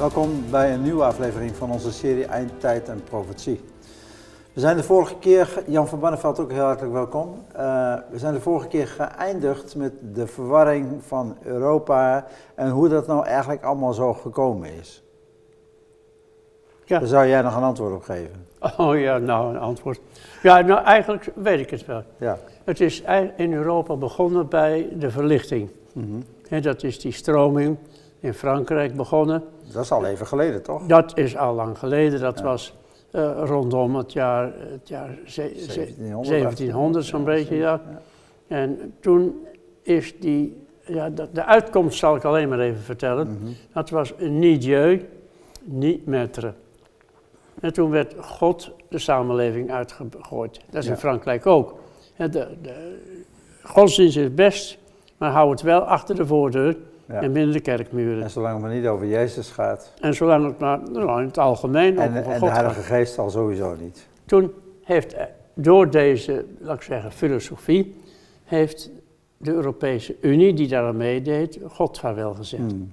Welkom bij een nieuwe aflevering van onze serie Eindtijd en Profetie. We zijn de vorige keer, Jan van Barneveld ook heel hartelijk welkom. Uh, we zijn de vorige keer geëindigd met de verwarring van Europa en hoe dat nou eigenlijk allemaal zo gekomen is. Ja. Daar zou jij nog een antwoord op geven. Oh ja, nou een antwoord. Ja, nou eigenlijk weet ik het wel. Ja. Het is in Europa begonnen bij de verlichting. Mm -hmm. dat is die stroming in Frankrijk begonnen. Dat is al even geleden, toch? Dat is al lang geleden. Dat was uh, rondom het jaar, het jaar 1700, 1700 zo'n beetje, ja. En toen is die, ja, de, de, uitkomst zal ik alleen maar even vertellen. Mm -hmm. Dat was niet Dieu, niet maître. En toen werd God de samenleving uitgegooid. Dat is in Frankrijk ook. De, de, godsdienst is best, maar hou het wel achter de voordeur en binnen de kerkmuren. En zolang het maar niet over Jezus gaat. En zolang het maar nou, in het algemeen en, over en God de Heilige Geest al sowieso niet. Toen heeft door deze, laat ik zeggen, filosofie, heeft de Europese Unie, die daar aan meedeed, God vaarwel gezegd. Hmm.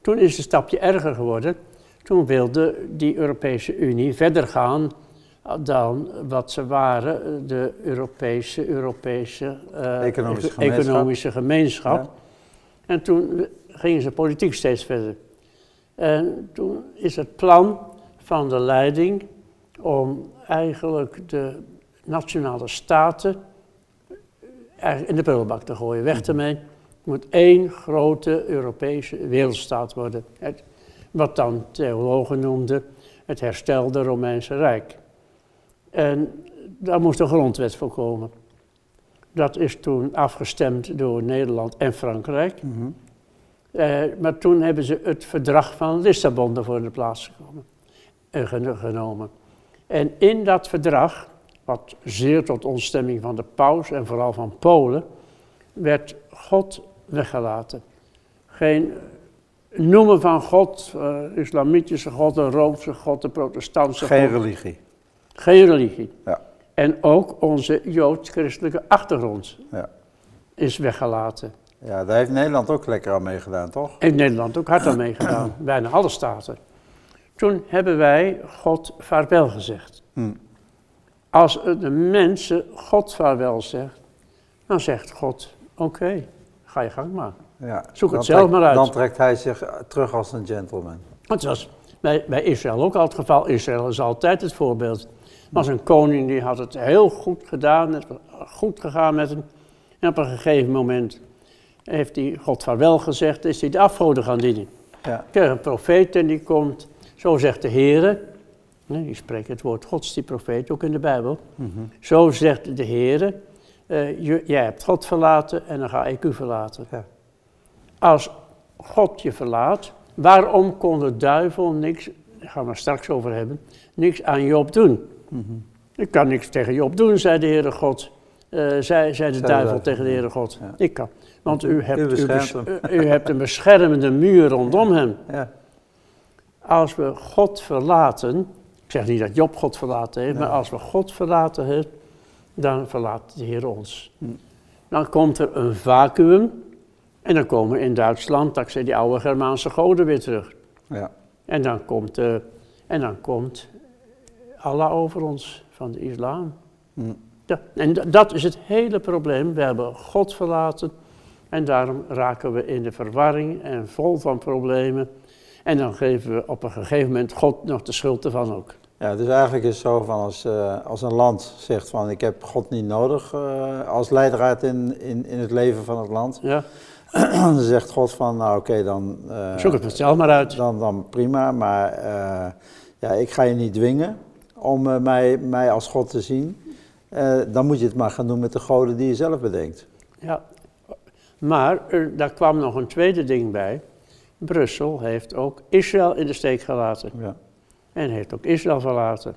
Toen is het een stapje erger geworden. Toen wilde die Europese Unie verder gaan dan wat ze waren, de Europese, Europese uh, economische gemeenschap. Economische gemeenschap. En toen gingen ze politiek steeds verder. En toen is het plan van de leiding om eigenlijk de nationale staten in de prullenbak te gooien, weg ermee. Het moet één grote Europese wereldstaat worden. Het, wat dan theologen noemden het herstelde Romeinse Rijk. En daar moest een grondwet voor komen. Dat is toen afgestemd door Nederland en Frankrijk. Mhm. eh, maar toen hebben ze het verdrag van Lissabon ervoor in de plaats gekomen, eh, genomen. En in dat verdrag, wat zeer tot ontstemming van de paus en vooral van Polen, werd God weggelaten. Geen noemen van God, uh, islamitische God, de Roomse God, de protestantse Geen God. Geen religie. Geen religie. Ja. En ook onze joods-christelijke achtergrond ja. is weggelaten. Ja, daar heeft Nederland ook lekker aan meegedaan, toch? Heeft Nederland ook hard aan meegedaan, bijna alle staten. Toen hebben wij God vaarwel gezegd. Hm. Als de mensen God vaarwel zegt, dan zegt God, oké, ga je gang maar. Ja, Zoek het zelf maar uit. Dan trekt hij zich terug als een gentleman. Het was bij, bij Israël ook al het geval. Israël is altijd het voorbeeld was een koning die had het heel goed gedaan, het was goed gegaan met hem. En op een gegeven moment heeft hij God vaarwel gezegd, is hij de afgoden gaan dienen. Ja. kreeg een profeet en die komt, zo zegt de Heer, die spreekt het woord Gods, die profeet, ook in de Bijbel. Mhm. Zo zegt de Heer, uh, jij hebt God verlaten en dan ga ik u verlaten. Ja. Als God je verlaat, waarom kon de duivel niks, daar gaan we straks over hebben, niks aan Job doen? Ik kan niks tegen Job doen, zei de Heere God. Uh, zei, zei de duivel tegen de Heere God. Ik kan. Want u hebt, u, u, hebt een beschermende muur rondom hem. Ja. Als we God verlaten, ik zeg niet dat Job God verlaten heeft, maar als we God verlaten hebben, dan verlaat de Heer ons. Hm. Dan komt er een vacuüm en dan komen in Duitsland, dat die oude Germaanse goden weer terug. Ja. En dan komt, uh, en dan komt Allah over ons van de islam. Mm. Ja, en dat is het hele probleem. We hebben God verlaten en daarom raken we in de verwarring en vol van problemen. En dan geven we op een gegeven moment God nog de schuld ervan ook. Ja, dus eigenlijk is het zo van als, uh, als een land zegt van ik heb God niet nodig uh, als leidraad in, in, in het leven van het land. Ja. dan zegt God van nou oké dan... Uh, Zoek het zelf maar uit. Dan, dan prima, maar ja, ik ga je niet dwingen om uh, mij, mij als God te zien, uh, dan moet je het maar gaan doen met de goden die je zelf bedenkt. Ja, maar er, daar kwam nog een tweede ding bij. Brussel heeft ook Israël in de steek gelaten. Ja. En heeft ook Israël verlaten.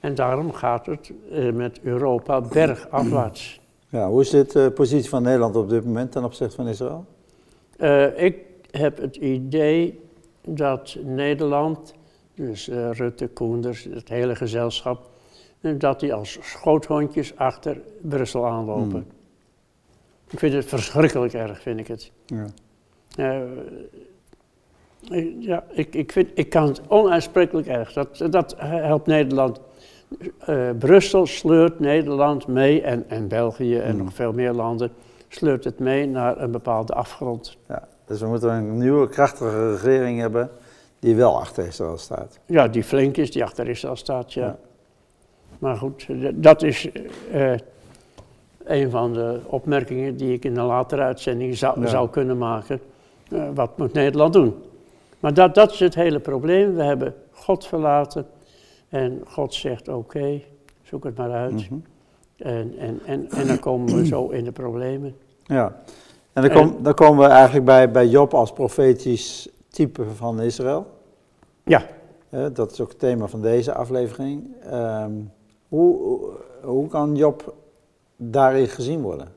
En daarom gaat het uh, met Europa bergafwaarts. Ja, hoe is de positie van Nederland op dit moment ten opzichte van Israël? ik heb het idee dat Nederland dus uh, Rutte, Koenders, het hele gezelschap, dat die als schoothondjes achter Brussel aanlopen. Hmm. Ik vind het verschrikkelijk erg, vind ik het. Ja. Uh, Ja, ik, ik, vind, ik kan het onuitsprekelijk erg. Dat, dat helpt Nederland. Uh, Brussel sleurt Nederland mee en, en België en mm. nog veel meer landen sleurt het mee naar een bepaalde afgrond. Ja, dus we moeten een nieuwe krachtige regering hebben die wel achter Israël staat. Ja, die flink is, die achter Israël staat, ja. Maar goed, dat is uh, een van de opmerkingen die ik in een latere uitzending zou, zou kunnen maken. Uh, wat moet Nederland doen? Maar dat, dat is het hele probleem. We hebben God verlaten en God zegt oké, zoek het maar uit. Mhm. en, en, en, en dan komen we zo in de problemen. Ja, en dan, kom, dan komen we eigenlijk bij, bij Job als profetisch type van Israël. Ja. dat is ook het thema van deze aflevering. Ehm, hoe, hoe kan Job daarin gezien worden?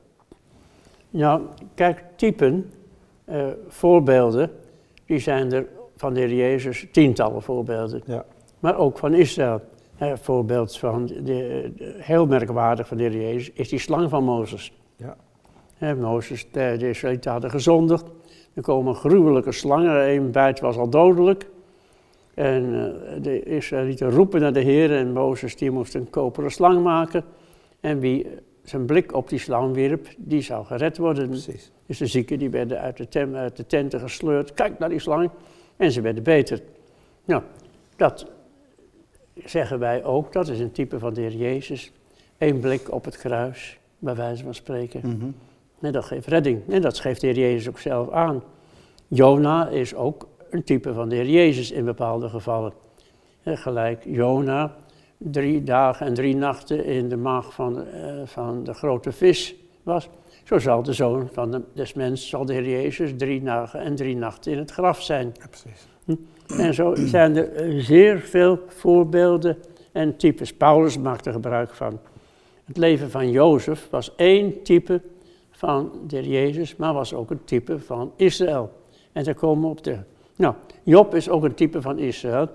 Ja, kijk, typen, uh, voorbeelden, die zijn er van de heer Jezus tientallen voorbeelden. Ja. Maar ook van Israël. Een voorbeeld van, de, heel merkwaardig van de heer Jezus, is die slang van Mozes. Ja. He, Mozes, de, de Israëlieten hadden gezondigd. Er komen gruwelijke slangen, een bijt was al dodelijk. En uh, de Israëlieten roepen naar de Heer en Mozes die moest een koperen slang maken. En wie zijn blik op die slang wierp, die zou gered worden. Precies. Dus de zieken die werden uit de, uit de tenten gesleurd. Kijk naar die slang. En ze werden beter. Nou, dat zeggen wij ook. Dat is een type van de Heer Jezus. Eén blik op het kruis, bij wijze van spreken. Mm En dat geeft redding. En dat geeft de Heer Jezus ook zelf aan. Jona is ook een type van de Heer Jezus in bepaalde gevallen. En gelijk Jona drie dagen en drie nachten in de maag van, uh, van de grote vis was. Zo zal de zoon van de, des mens, zal de Heer Jezus, drie dagen en drie nachten in het graf zijn. Ja, precies. Hm? En zo zijn er eh, zeer veel voorbeelden en types. Paulus maakte gebruik van. Het leven van Jozef was één type van de Heer Jezus, maar was ook een type van Israël. En daar komen we op terug. Nou, Job is ook een type van Israël.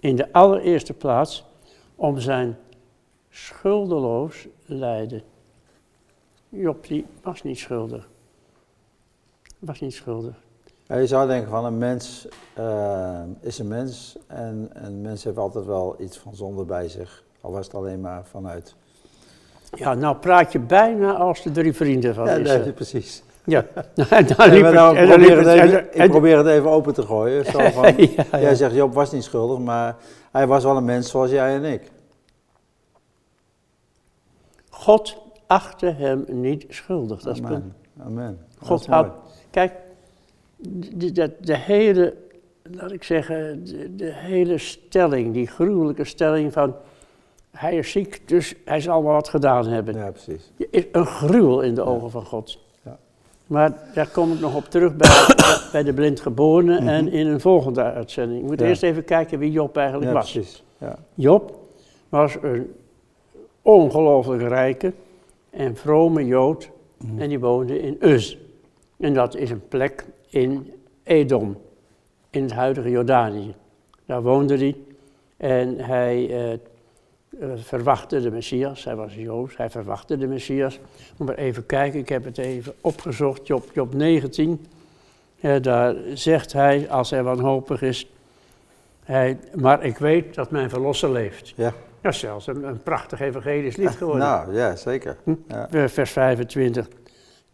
In de allereerste plaats om zijn schuldeloos lijden. Job die was niet schuldig. Was niet schuldig. je zou denken van een mens uh, is een mens en een mens heeft altijd wel iets van zonde bij zich. Al was het alleen maar vanuit. Ja, nou praat je bijna als de drie vrienden van ja, Nee, precies. Ja, liep nou, ik, probeer het, even, ik probeer het even open te gooien. Zo van, Jij zegt Job was niet schuldig, maar hij was wel een mens zoals jij en ik. God achtte hem niet schuldig. Dat Amen. Is Amen. God had. Kijk, de, de, de, hele, laat ik zeggen, de, de, hele stelling, die gruwelijke stelling van. Hij is ziek, dus hij zal wel wat gedaan hebben. Ja, precies. Is een gruwel in de ogen van God. Maar daar kom ik nog op terug bij, bij de blindgeborene mm en in een volgende uitzending. Ik moet eerst even kijken wie Job eigenlijk ja, was. Precies. Ja. Job was een ongelooflijk rijke en vrome Jood. Mhm. En die woonde in Uz. En dat is een plek in Edom, in het huidige Jordanië. Daar woonde hij en hij eh verwachtte de Messias. Hij was Joods, hij verwachtte de Messias. Moet maar even kijken, ik heb het even opgezocht, Job, Job 19. Eh, daar zegt hij, als hij wanhopig is, hij, maar ik weet dat mijn verlosser leeft. Ja. Ja, zelfs een, een prachtig evangelisch lied geworden. Nou, ja, zeker. Hm? Ja. Vers 25.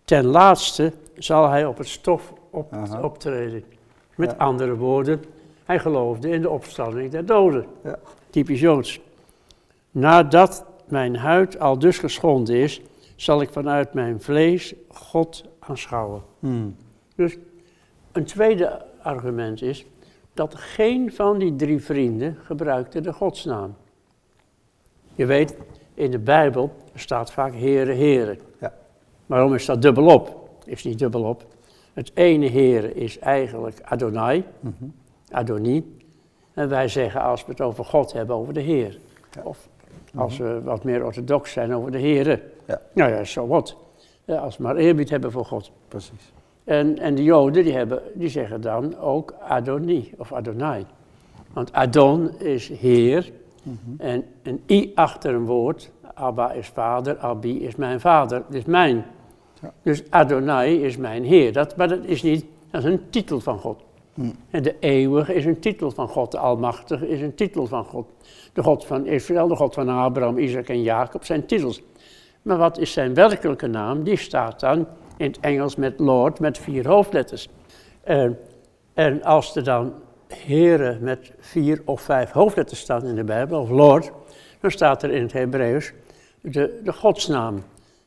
Ten laatste zal hij op het stof op, optreden. Met andere woorden, hij geloofde in de opstanding der doden. Ja. Typisch Joods. Nadat mijn huid al dus geschonden is, zal ik vanuit mijn vlees God aanschouwen. Hmm. Dus een tweede argument is dat geen van die drie vrienden gebruikte de godsnaam. Je weet, in de Bijbel staat vaak heren, heren. Ja. Waarom is dat dubbelop? Is niet dubbelop. Het ene heren is eigenlijk Adonai, mm -hmm. Adoni. En wij zeggen als we het over God hebben, over de Heer. Of als we wat meer orthodox zijn, over de Heren. Ja. Nou ja, zo wat. Als we maar eerbied hebben voor God. Precies. En, en de Joden die, hebben, die zeggen dan ook Adoni of Adonai. Want Adon is Heer en een i achter een woord, Abba is vader, Abi is mijn vader, is mijn. Ja. Dus Adonai is mijn Heer. Dat, maar dat is niet, dat is een titel van God. En de eeuwige is een titel van God, de almachtige is een titel van God. De God van Israël, de God van Abraham, Isaac en Jacob zijn titels. Maar wat is zijn werkelijke naam? Die staat dan in het Engels met Lord met vier hoofdletters. En, en als er dan Heren met vier of vijf hoofdletters staan in de Bijbel, of Lord, dan staat er in het Hebreeuws de, de godsnaam.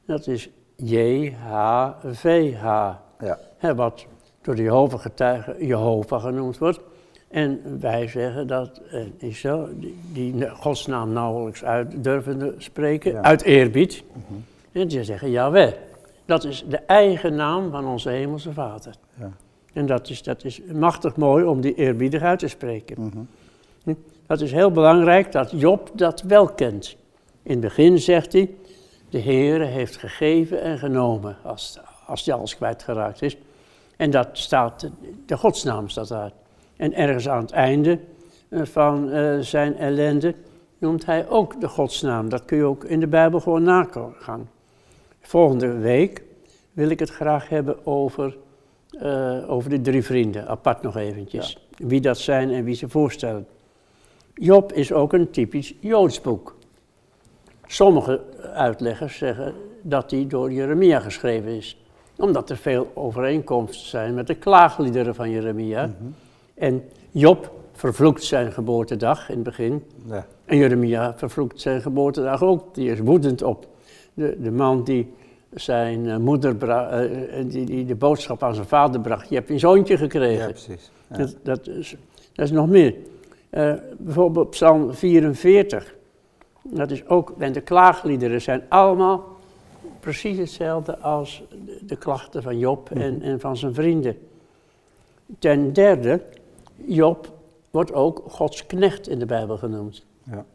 Dat is J-H-V-H. Ja. wat door de Jehovah-getuigen Jehovah genoemd wordt. En wij zeggen dat eh, Israël die, die godsnaam nauwelijks uit durven spreken, uit eerbied. Mhm. En die zeggen Yahweh. Dat is de eigen naam van onze hemelse vader. Ja. En dat is, dat is machtig mooi om die eerbiedig uit te spreken. Mm Dat is heel belangrijk dat Job dat wel kent. In het begin zegt hij, de Heere heeft gegeven en genomen, als, als hij alles kwijtgeraakt is. En dat staat, de godsnaam staat daar. En ergens aan het einde eh, van uh, zijn ellende noemt hij ook de godsnaam. Dat kun je ook in de Bijbel gewoon nagaan. Volgende week wil ik het graag hebben over, uh, over de drie vrienden, apart nog eventjes. Wie dat zijn en wie ze voorstellen. Job is ook een typisch Joods boek. Sommige uitleggers zeggen dat hij door Jeremia geschreven is. Omdat er veel overeenkomsten zijn met de klaagliederen van Jeremia. En Job vervloekt zijn geboortedag in het begin. Ja. En Jeremia vervloekt zijn geboortedag ook. Die is woedend op de, de man die zijn eh, moeder uh, die, die, de boodschap aan zijn vader bracht. Je hebt een zoontje gekregen. Ja, precies. Dat, dat, is, dat is nog meer. Uh, bijvoorbeeld Psalm 44. Dat is ook, en de klaagliederen zijn allemaal precies hetzelfde als de, klachten van Job en, mhm. en van zijn vrienden. Ten derde, Job wordt ook Gods knecht in de Bijbel genoemd. Ja.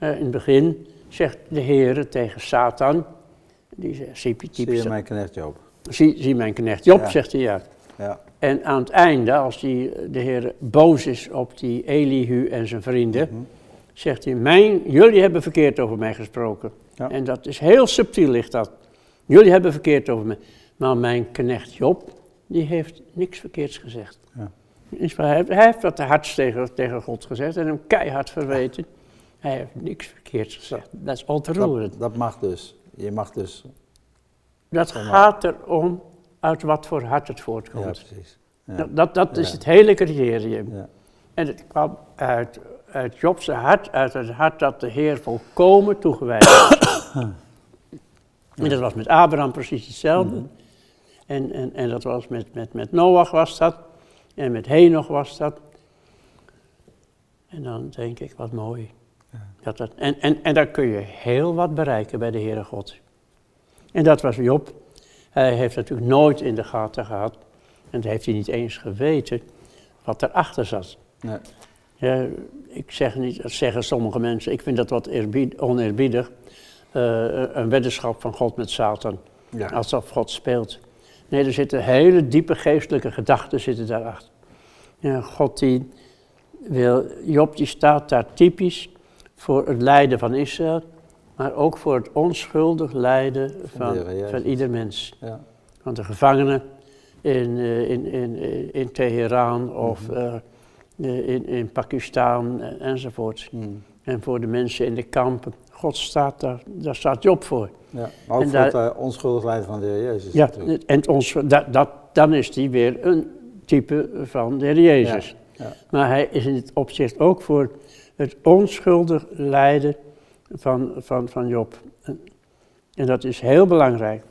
Uh, in het begin zegt de Heer tegen Satan, die zegt, zie, zie je mijn knecht Job? Zie, zie mijn knecht Job, zegt hij ja. ja. En aan het einde, als die, de Heer boos is op die Elihu en zijn vrienden, mhm zegt hij, mijn, jullie hebben verkeerd over mij gesproken. En dat is heel subtiel ligt dat. Jullie hebben verkeerd over mij. Maar mijn knecht Job, die heeft niks verkeerds gezegd. Ja. Hij, heeft wat te hard tegen, tegen God gezegd en hem keihard verweten. Hij heeft niks verkeerds gezegd. Dat is ontroerend. Dat, dat mag dus. Je mag dus. Dat gaat erom uit wat voor hart het voortkomt. Ja, precies. Dat, dat, dat is het hele criterium. En het kwam uit uit Job's hart, uit het hart dat de Heer volkomen toegewijd was. en dat was met Abraham precies hetzelfde. Mhm. En, en, en dat was met, met, met Noach was dat. En met Henoch was dat. En dan denk ik, wat mooi. Ja. Dat dat, en, en, en dan kun je heel wat bereiken bij de Heere God. En dat was Job. Hij heeft natuurlijk nooit in de gaten gehad. En dat heeft hij niet eens geweten wat erachter zat. Nee. Ja, ik zeg niet, dat zeggen sommige mensen, ik vind dat wat oneerbiedig. Uh, een weddenschap van God met Satan. Ja. Alsof God speelt. Nee, er zitten hele diepe geestelijke gedachten zitten daarachter. Ja, God die wil, Job die staat daar typisch voor het lijden van Israël, maar ook voor het onschuldig lijden van, van ieder mens. Ja. Want de gevangenen in, eh, in, in, in Teheran of mhm. Eh, in, in Pakistan enzovoort. Hmm. En voor de mensen in de kampen. God staat daar, daar staat Job voor. Ja, maar ook en voor daar, het uh, onschuldig lijden van de Heer Jezus. Ja, en ons, dat, dat, dan is hij weer een type van de Heer Jezus. Ja, Maar hij is in het opzicht ook voor het onschuldig lijden van, van, van Job. En, en dat is heel belangrijk.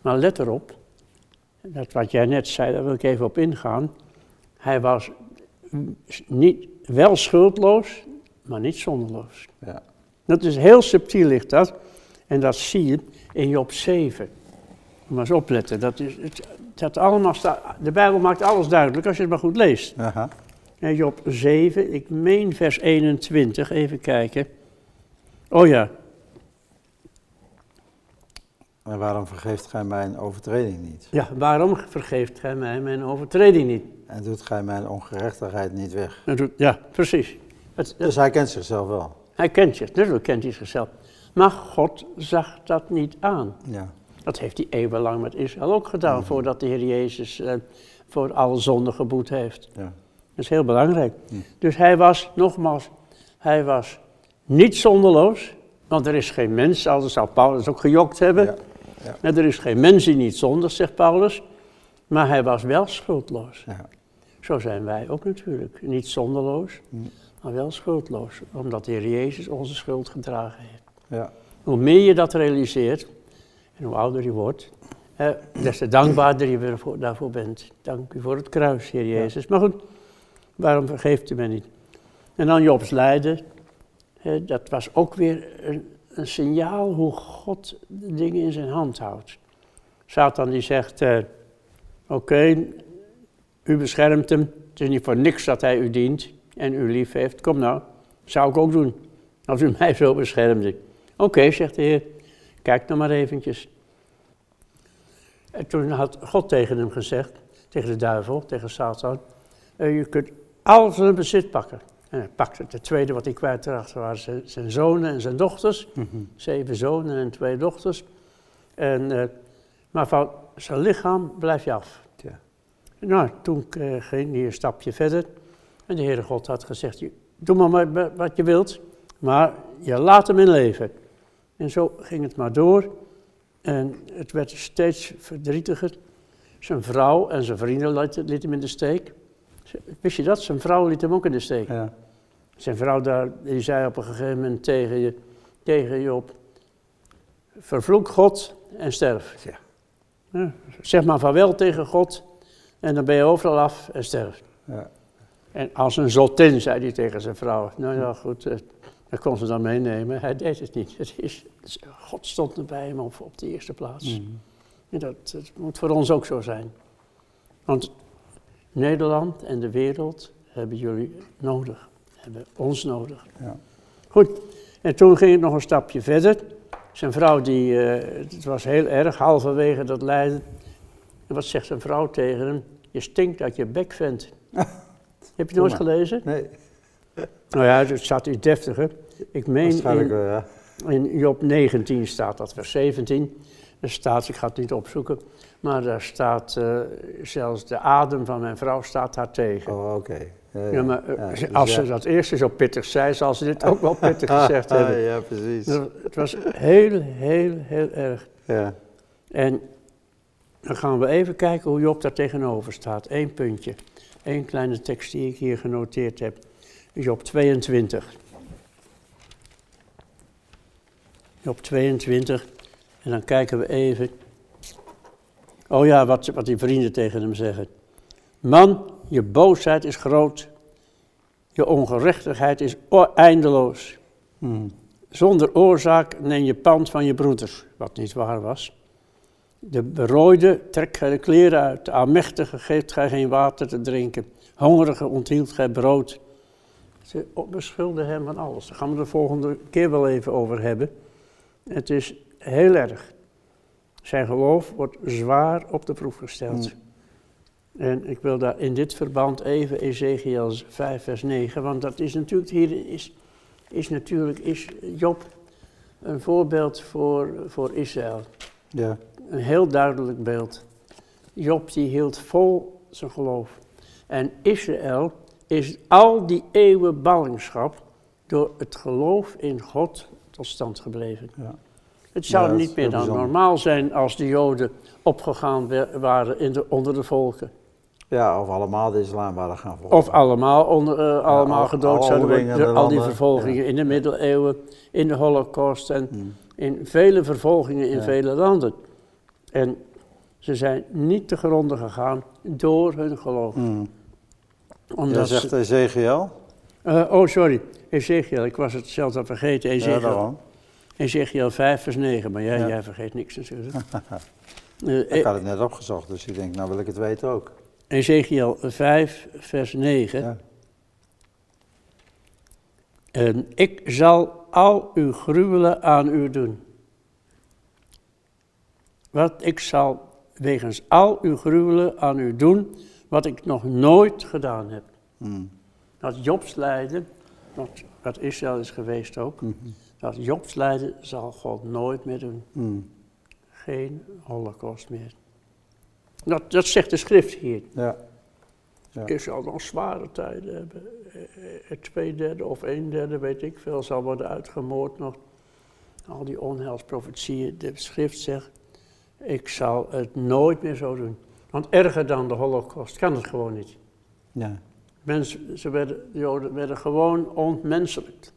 Maar let erop, dat wat jij net zei, daar wil ik even op ingaan. Hij was niet, wel schuldloos, maar niet zonderloos. Ja. Dat is heel subtiel ligt dat. En dat zie je in Job 7. Maar eens opletten. Dat is, het, dat allemaal staat, de Bijbel maakt alles duidelijk als je het maar goed leest. Aha. En Job 7, ik meen vers 21, even kijken. Oh ja. En waarom vergeeft gij mijn overtreding niet? Ja, waarom vergeeft gij mij mijn overtreding niet? En doet gij mijn ongerechtigheid niet weg. Doet, ja, precies. Het, dus hij kent zichzelf wel. Hij kent zich, natuurlijk kent hij zichzelf. Maar God zag dat niet aan. Ja. Dat heeft hij eeuwenlang met Israël ook gedaan, mhm. voordat de Heer Jezus uh, voor alle zonden geboet heeft. Ja. Dat is heel belangrijk. Hm. Dus hij was, nogmaals, hij was niet zonderloos, want er is geen mens, anders zou Paulus ook gejokt hebben. Ja. Ja. En er is geen mens die niet zondigt, zegt Paulus, maar hij was wel schuldloos. Ja. Zo zijn wij ook natuurlijk, niet zonderloos, Hm. Maar wel schuldloos, omdat de Heer Jezus onze schuld gedragen heeft. Ja. Hoe meer je dat realiseert, en hoe ouder je wordt, eh, des te dankbaarder je daarvoor bent. Dank u voor het kruis, Heer Jezus. Maar goed, waarom vergeeft u mij niet? En dan Jobs lijden, eh, dat was ook weer een, een signaal hoe God de dingen in zijn hand houdt. Satan die zegt, eh, oké, u beschermt hem, het is niet voor niks dat hij u dient en u lief heeft. Kom nou, zou ik ook doen, als u mij zo beschermde. Oké, zegt de Heer, kijk nou maar eventjes. En toen had God tegen hem gezegd, tegen de duivel, tegen Satan, eh, je kunt al zijn bezit pakken. En hij pakte het tweede wat hij kwijtraakte waren zijn, zijn zonen en zijn dochters. Mhm. Zeven zonen en twee dochters. En, eh, maar van zijn lichaam blijf je af. Nou, toen eh, ging hij een stapje verder. En de Heere God had gezegd, "Je- doe maar, maar wa- wat je wilt, maar je laat hem in leven. En zo ging het maar door. En het werd steeds verdrietiger. Zijn vrouw en zijn vrienden lieten, hem in de steek. Wist je dat? Zijn vrouw liet hem ook in de steek. Ja. Zijn vrouw daar, die zei op een gegeven moment tegen je, tegen Job, vervloek God en sterf. Ja. Ja, zeg maar vaarwel tegen God en dan ben je overal af en sterf. Ja. En als een zottin, zei hij tegen zijn vrouw. Nou ja, goed, eh, dat kon ze dan meenemen. Hij deed het niet. Het is, God stond er bij hem op, op de eerste plaats. Mhm. En dat, dat moet voor ons ook zo zijn. Want Nederland en de wereld hebben jullie nodig. Hebben ons nodig. Ja. Goed, en toen ging het nog een stapje verder. Zijn vrouw, die, eh, het was heel erg, halverwege dat lijden. En wat zegt zijn vrouw tegen hem? Je stinkt uit je bek, vent. Heb je nooit Doe maar. gelezen? Nee, Nou ja, het staat iets deftiger. Ik meen in, wel, ja. in Job 19 staat dat, vers 17. Er staat, ik ga het niet opzoeken, maar daar staat eh, zelfs de adem van mijn vrouw staat daar tegen. Oh, oké. Ja, Ja, maar eh, dus als ze dat eerste zo pittig zei, zal ze dit ook wel pittig gezegd hebben. Ja, precies. Dus Het was heel, heel, heel erg. Ja. En dan gaan we even kijken hoe Job daar tegenover staat. Eén puntje. Eén kleine tekst die ik hier genoteerd heb. Job 22. Job 22. En dan kijken we even. Oh ja, wat, wat die vrienden tegen hem zeggen. Man, je boosheid is groot. Je ongerechtigheid is eindeloos. Mhm. Zonder oorzaak neem je pand van je broeders, wat niet waar was. De berooide trekt gij de kleren uit, de aanmächtige geeft gij geen water te drinken, hongerige onthield gij brood. Ze beschuldigen hem van alles. Daar gaan we de volgende keer wel even over hebben. Het is heel erg. Zijn geloof wordt zwaar op de proef gesteld. En ik wil daar in dit verband even Ezekiel 5 vers 9, want dat is natuurlijk hier is, is natuurlijk is Job een voorbeeld voor, voor Israël. Ja. Een heel duidelijk beeld. Job die hield vol zijn geloof. En Israël is al die eeuwen ballingschap door het geloof in God tot stand gebleven. Ja. Het zou Ja, niet meer dan bijzonder. normaal zijn als de Joden opgegaan wa- waren in de, onder de volken. ja, of allemaal de islam waren gaan volgen. Of allemaal, onder, eh, allemaal al- gedood al zouden worden. de door Al die vervolgingen in de middeleeuwen, in de holocaust en Hmm. in vele vervolgingen in vele landen. En ze zijn niet te gronden gegaan door hun geloof. Mhm. Omdat Ja, ze- zegt Ezekiel. Eh, oh, sorry. Ezekiel, ik was het zelfs al vergeten. Ja, Ezekiel, daarom. Ezekiel 5 vers 9, maar jij, Ja. jij vergeet niks natuurlijk. Eh, Ik had het net opgezocht, dus ik denk, nou wil ik het weten ook. Ezekiel 5 vers 9. Ja. En ik zal al uw gruwelen aan u doen. Wat ik zal wegens al uw gruwelen aan u doen, wat ik nog nooit gedaan heb. Mhm. Dat Jobs lijden, wat, wat Israël is geweest ook, Mhm. dat Jobs lijden zal God nooit meer doen. Mhm. Geen holocaust meer. Dat, dat zegt de schrift hier. Ja. Ja. Israël nog zware tijden hebben. Eh, twee derde of een derde, weet ik veel, zal worden uitgemoord nog. Al die onheilsprofetieën. De schrift zegt, ik zal het nooit meer zo doen. Want erger dan de holocaust kan het gewoon niet. Ja. Mensen, ze werden, de Joden werden gewoon ontmenselijkt.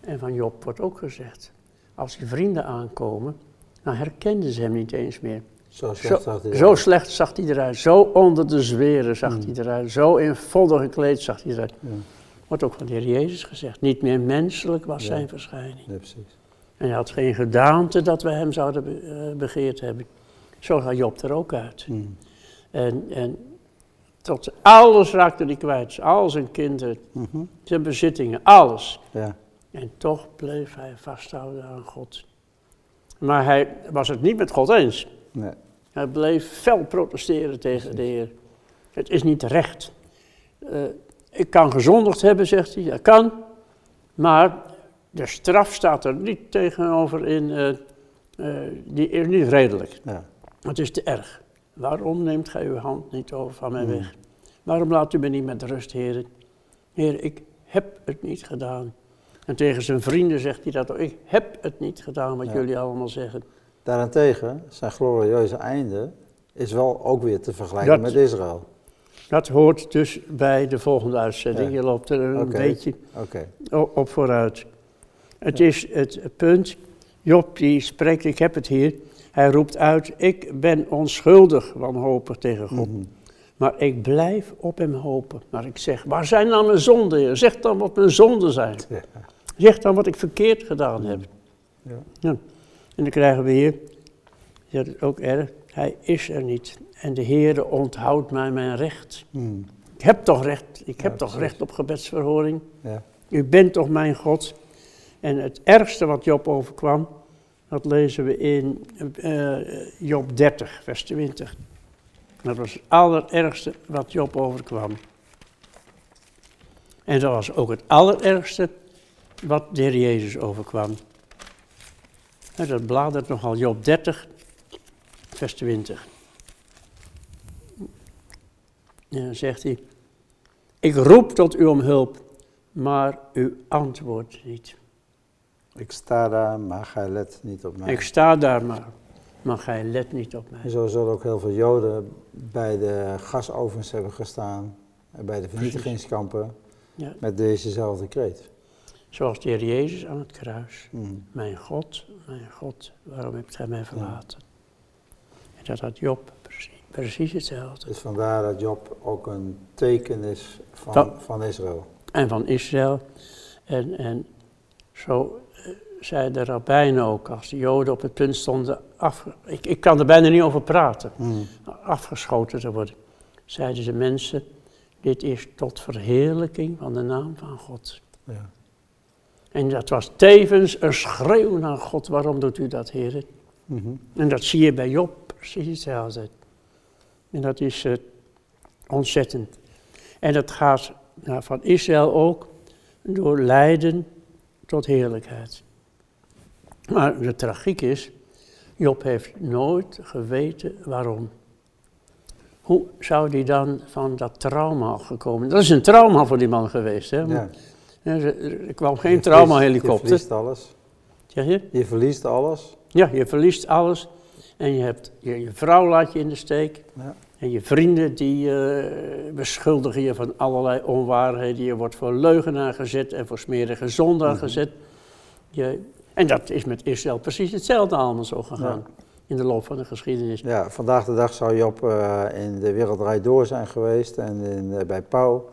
En van Job wordt ook gezegd, als die vrienden aankomen, dan herkenden ze hem niet eens meer. Zo slecht, zag, hij zo slecht zag hij eruit, zo onder de zweren zag mm. hij eruit, zo in vodden gekleed zag hij eruit. Ja. Wordt ook van de Heer Jezus gezegd, niet meer menselijk was zijn verschijning. Ja, precies. En hij had geen gedaante dat we hem zouden be, uh, begeerd hebben. Zo gaat Job er ook uit. Mm. En, en tot alles raakte hij kwijt, al zijn kinderen, mm zijn bezittingen, alles. Ja. En toch bleef hij vasthouden aan God. Maar hij was het niet met God eens. Nee. Hij bleef fel protesteren tegen de Heer. Het is niet recht. Uh, ik kan gezondigd hebben, zegt hij. Dat kan. Maar de straf staat er niet tegenover in. Uh, uh, die is niet redelijk. Ja. Het is te erg. Waarom neemt gij uw hand niet over van mij hmm. weg? Waarom laat u me niet met rust, Heer? Heer, ik heb het niet gedaan. En tegen zijn vrienden zegt hij dat ook. Ik heb het niet gedaan wat jullie allemaal zeggen. Daarentegen, zijn glorieuze einde is wel ook weer te vergelijken met Israël. Dat hoort dus bij de volgende uitzending. Je loopt er een beetje op vooruit. Het is het punt, Job die spreekt, ik heb het hier. Hij roept uit, ik ben onschuldig wanhopig tegen God. Mhm. Maar ik blijf op hem hopen. Maar ik zeg, waar zijn dan mijn zonden? Zeg dan wat mijn zonden zijn. Zeg dan wat ik verkeerd gedaan heb. Ja. ja. En dan krijgen we hier, dat is ook erg, hij is er niet. En de Heere onthoudt mij mijn recht. Hmm. Ik heb toch recht, ik heb toch recht op gebedsverhoring. Ja. U bent toch mijn God. En het ergste wat Job overkwam, dat lezen we in uh, Job 30, vers 20. Dat was het allerergste wat Job overkwam. En dat was ook het allerergste wat de Jezus overkwam. En dat bladert nogal Job 30, vers 20. En dan zegt hij, ik roep tot u om hulp, maar u antwoordt niet. Ik sta daar, maar gij let niet op mij. Ik sta daar, maar, maar gij let niet op mij. En zo zullen ook heel veel Joden bij de gasovens hebben gestaan, en bij de vernietigingskampen, ja. met dezezelfde kreet. Zoals de Heer Jezus aan het kruis. Mm. Mijn God, mijn God, waarom hebt gij mij verlaten? En dat had Job precies, precies hetzelfde. Dus vandaar dat Job ook een teken is van, van, Israël. En van Israël. En, en zo zei de rabbijnen ook, als de Joden op het punt stonden, af, ik, ik kan er bijna niet over praten, mm. afgeschoten te worden, zeiden ze mensen, dit is tot verheerlijking van de naam van God. Ja. En dat was tevens een schreeuw naar God, waarom doet u dat, Heer? Mm En dat zie je bij Job precies hetzelfde. En dat is uh, ontzettend. En dat gaat nou, van Israël ook door lijden tot heerlijkheid. Maar de tragiek is, Job heeft nooit geweten waarom. Hoe zou die dan van dat trauma gekomen? Dat is een trauma voor die man geweest. Hè? Ja. Er kwam geen traumahelikopter. Je verliest alles. Zeg je? Je verliest alles. Ja, je verliest alles. En je, hebt, je, je vrouw laat je in de steek. Ja. En je vrienden die uh, beschuldigen je van allerlei onwaarheden. Je wordt voor leugenaar gezet en voor smerige zondaar mm gezet. Je, en dat is met Israël precies hetzelfde allemaal zo gegaan. In de loop van de geschiedenis. Ja, vandaag de dag zou je op uh, in de Wereld Door zijn geweest en in, uh, bij Pauw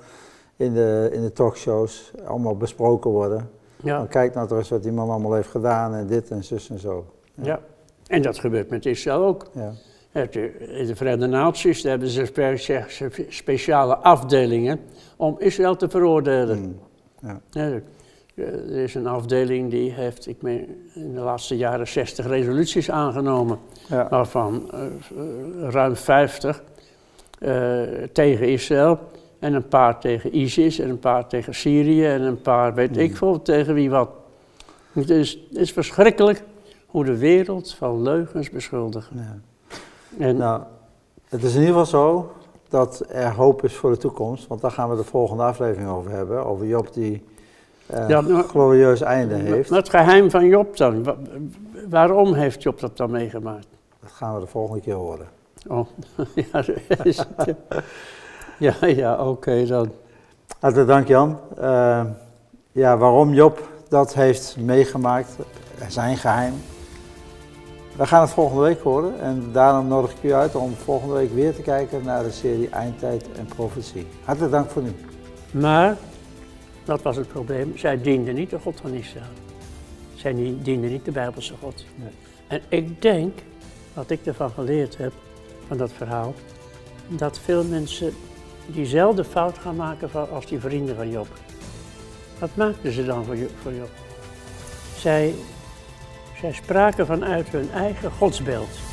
in de, in de talkshows allemaal besproken worden. Ja. Dan kijk nou eens wat die man allemaal heeft gedaan en dit en zus en zo. Ja, ja. en dat gebeurt met Israël ook. Ja. In de Verenigde Naties hebben ze speciale afdelingen om Israël te veroordelen. Mm. Ja. Er is een afdeling die heeft, ik meen, in de laatste jaren 60 resoluties aangenomen, ja. waarvan uh, ruim 50 uh, tegen Israël en een paar tegen ISIS en een paar tegen Syrië en een paar weet ik hmm. veel tegen wie wat. Het is, het is verschrikkelijk hoe de wereld van leugens beschuldigt. Ja. En, nou, het is in ieder geval zo dat er hoop is voor de toekomst, want daar gaan we de volgende aflevering over hebben, over Job die uh, ja, glorieus einde heeft. Maar het geheim van Job dan, waarom heeft Job dat dan meegemaakt? Dat gaan we de volgende keer horen. Oh, ja, ja, ja oké dan. Hartelijk dank Jan. Uh, ja, waarom Job dat heeft meegemaakt, zijn geheim. We gaan het volgende week horen en daarom nodig ik u uit om volgende week weer te kijken naar de serie Eindtijd en Profetie. Hartelijk dank voor nu. Maar, dat was het probleem, zij dienden niet de God van Israël. Zij dienden niet de Bijbelse God. Nee. En ik denk, wat ik ervan geleerd heb, van dat verhaal, dat veel mensen diezelfde fout gaan maken als die vrienden van Job. Wat maakten ze dan voor Job? Zij, zij spraken vanuit hun eigen godsbeeld.